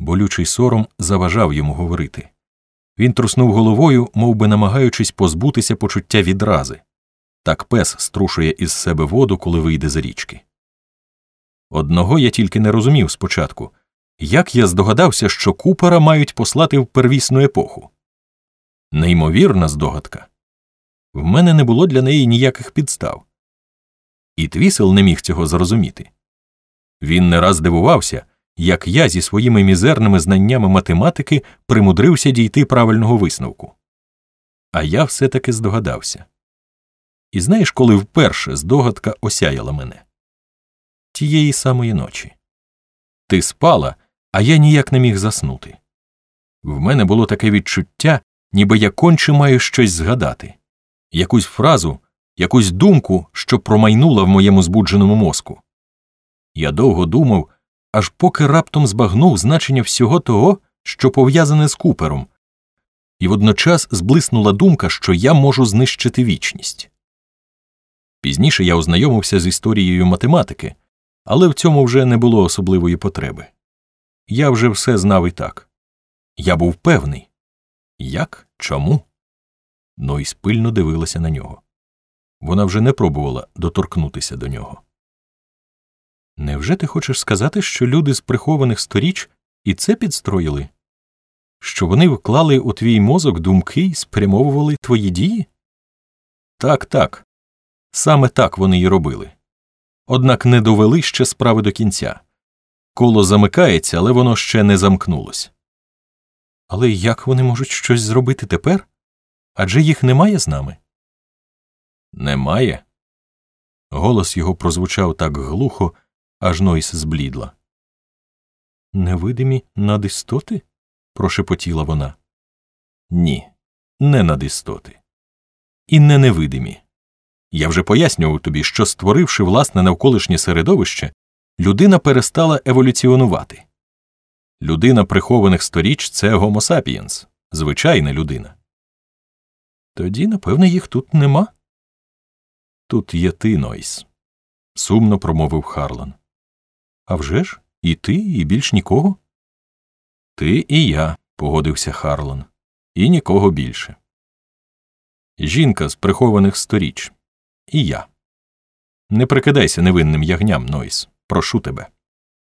Болючий сором заважав йому говорити. Він труснув головою, мов би намагаючись позбутися почуття відрази. Так пес струшує із себе воду, коли вийде з річки. Одного я тільки не розумів спочатку як я здогадався, що купера мають послати в первісну епоху. Неймовірна здогадка. В мене не було для неї ніяких підстав. І твісел не міг цього зрозуміти. Він не раз дивувався, як я зі своїми мізерними знаннями математики примудрився дійти правильного висновку. А я все таки здогадався. І знаєш, коли вперше здогадка осяяла мене? Тієї самої ночі. Ти спала, а я ніяк не міг заснути. В мене було таке відчуття, ніби я конче маю щось згадати, якусь фразу, якусь думку, що промайнула в моєму збудженому мозку. Я довго думав, аж поки раптом збагнув значення всього того, що пов'язане з купером, і водночас зблиснула думка, що я можу знищити вічність. Пізніше я ознайомився з історією математики, але в цьому вже не було особливої потреби. Я вже все знав і так. Я був певний. Як? Чому? Нойс пильно дивилася на нього. Вона вже не пробувала доторкнутися до нього. Невже ти хочеш сказати, що люди з прихованих сторіч і це підстроїли? Що вони вклали у твій мозок думки і спрямовували твої дії? Так, так. Саме так вони й робили. Однак не довели ще справи до кінця. Коло замикається, але воно ще не замкнулось. Але як вони можуть щось зробити тепер? Адже їх немає з нами? Немає. Голос його прозвучав так глухо, аж Нойс зблідла. Невидимі надистоти? прошепотіла вона. Ні, не надистоти. І не невидимі. Я вже пояснював тобі, що, створивши власне навколишнє середовище, людина перестала еволюціонувати. Людина прихованих сторіч це Homo sapiens, звичайна людина. Тоді, напевне, їх тут нема. Тут є ти, Нойс, сумно промовив Харлан. «А вже ж, і ти, і більш нікого? Ти і я, погодився Харлон, і нікого більше. Жінка з прихованих сторіч. І я. Не прикидайся невинним ягням, Нойс. Прошу тебе.